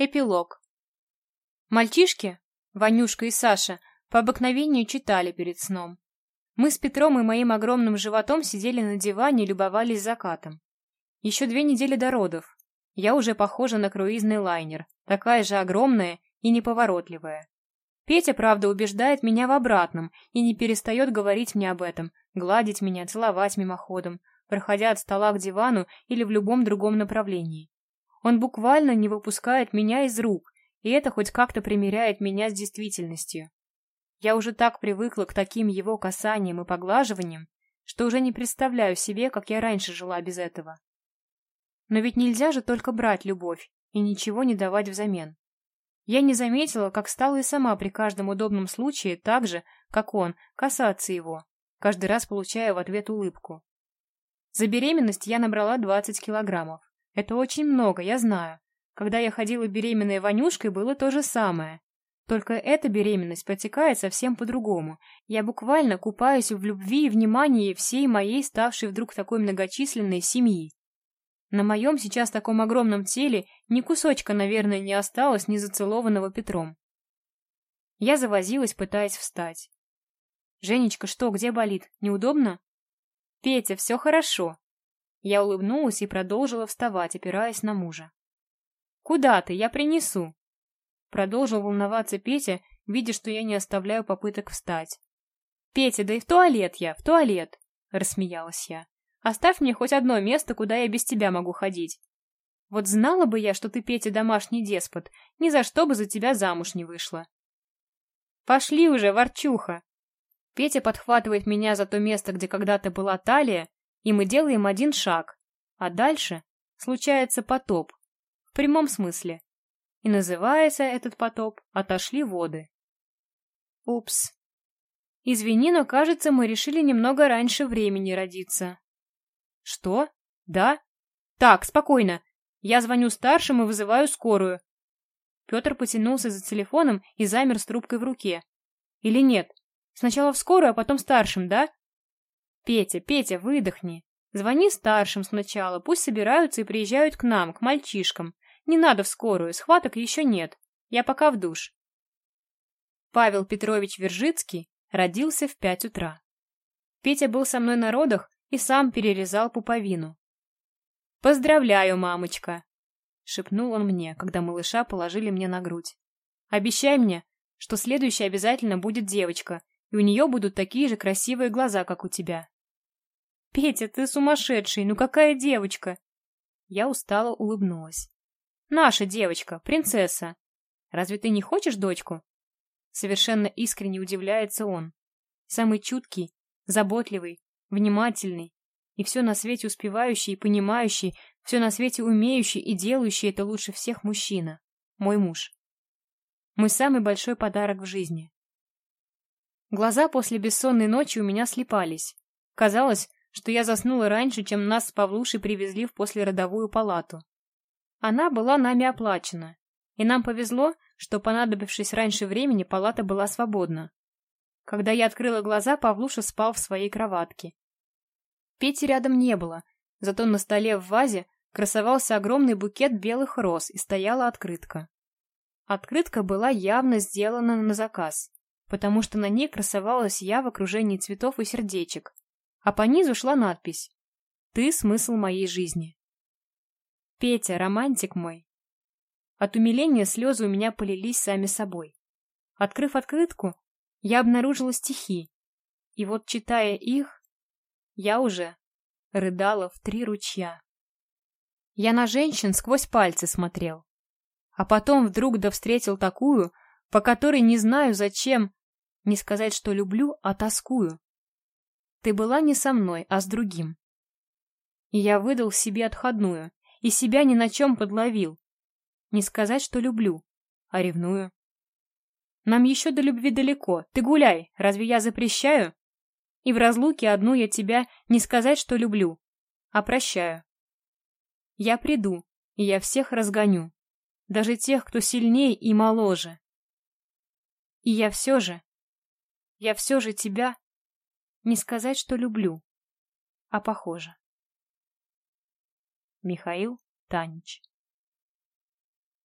Эпилог. Мальчишки, Ванюшка и Саша, по обыкновению читали перед сном. Мы с Петром и моим огромным животом сидели на диване и любовались закатом. Еще две недели до родов. Я уже похожа на круизный лайнер, такая же огромная и неповоротливая. Петя, правда, убеждает меня в обратном и не перестает говорить мне об этом, гладить меня, целовать мимоходом, проходя от стола к дивану или в любом другом направлении. Он буквально не выпускает меня из рук, и это хоть как-то примиряет меня с действительностью. Я уже так привыкла к таким его касаниям и поглаживаниям, что уже не представляю себе, как я раньше жила без этого. Но ведь нельзя же только брать любовь и ничего не давать взамен. Я не заметила, как стала и сама при каждом удобном случае так же, как он, касаться его, каждый раз получая в ответ улыбку. За беременность я набрала 20 килограммов. Это очень много, я знаю. Когда я ходила беременной Ванюшкой, было то же самое. Только эта беременность протекает совсем по-другому. Я буквально купаюсь в любви и внимании всей моей ставшей вдруг такой многочисленной семьи. На моем сейчас таком огромном теле ни кусочка, наверное, не осталось, не зацелованного Петром. Я завозилась, пытаясь встать. «Женечка, что, где болит? Неудобно?» «Петя, все хорошо», я улыбнулась и продолжила вставать, опираясь на мужа. «Куда ты? Я принесу!» Продолжил волноваться Петя, видя, что я не оставляю попыток встать. «Петя, да и в туалет я, в туалет!» — рассмеялась я. «Оставь мне хоть одно место, куда я без тебя могу ходить. Вот знала бы я, что ты, Петя, домашний деспот, ни за что бы за тебя замуж не вышла». «Пошли уже, ворчуха!» Петя подхватывает меня за то место, где когда-то была талия, и мы делаем один шаг, а дальше случается потоп, в прямом смысле. И называется этот потоп «Отошли воды». Упс. Извини, но кажется, мы решили немного раньше времени родиться. Что? Да? Так, спокойно. Я звоню старшим и вызываю скорую. Петр потянулся за телефоном и замер с трубкой в руке. Или нет? Сначала в скорую, а потом старшим, да? Петя, Петя, выдохни. Звони старшим сначала, пусть собираются и приезжают к нам, к мальчишкам. Не надо в скорую, схваток еще нет. Я пока в душ. Павел Петрович Вержицкий родился в пять утра. Петя был со мной на родах и сам перерезал пуповину. «Поздравляю, мамочка!» — шепнул он мне, когда малыша положили мне на грудь. «Обещай мне, что следующая обязательно будет девочка, и у нее будут такие же красивые глаза, как у тебя. «Петя, ты сумасшедший! Ну какая девочка?» Я устало улыбнулась. «Наша девочка, принцесса. Разве ты не хочешь дочку?» Совершенно искренне удивляется он. Самый чуткий, заботливый, внимательный и все на свете успевающий и понимающий, все на свете умеющий и делающий это лучше всех мужчина. Мой муж. Мой самый большой подарок в жизни. Глаза после бессонной ночи у меня слепались. Казалось, что я заснула раньше, чем нас с Павлушей привезли в послеродовую палату. Она была нами оплачена, и нам повезло, что, понадобившись раньше времени, палата была свободна. Когда я открыла глаза, Павлуша спал в своей кроватке. Пети рядом не было, зато на столе в вазе красовался огромный букет белых роз и стояла открытка. Открытка была явно сделана на заказ, потому что на ней красовалась я в окружении цветов и сердечек, а по низу шла надпись «Ты — смысл моей жизни». Петя, романтик мой. От умиления слезы у меня полились сами собой. Открыв открытку, я обнаружила стихи. И вот, читая их, я уже рыдала в три ручья. Я на женщин сквозь пальцы смотрел. А потом вдруг да встретил такую, по которой не знаю зачем, не сказать, что люблю, а тоскую. Ты была не со мной, а с другим. И я выдал себе отходную, и себя ни на чем подловил. Не сказать, что люблю, а ревную. Нам еще до любви далеко. Ты гуляй, разве я запрещаю? И в разлуке одну я тебя не сказать, что люблю, а прощаю. Я приду, и я всех разгоню, даже тех, кто сильнее и моложе. И я все же, я все же тебя не сказать, что люблю, а похоже. Михаил Танич